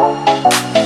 Música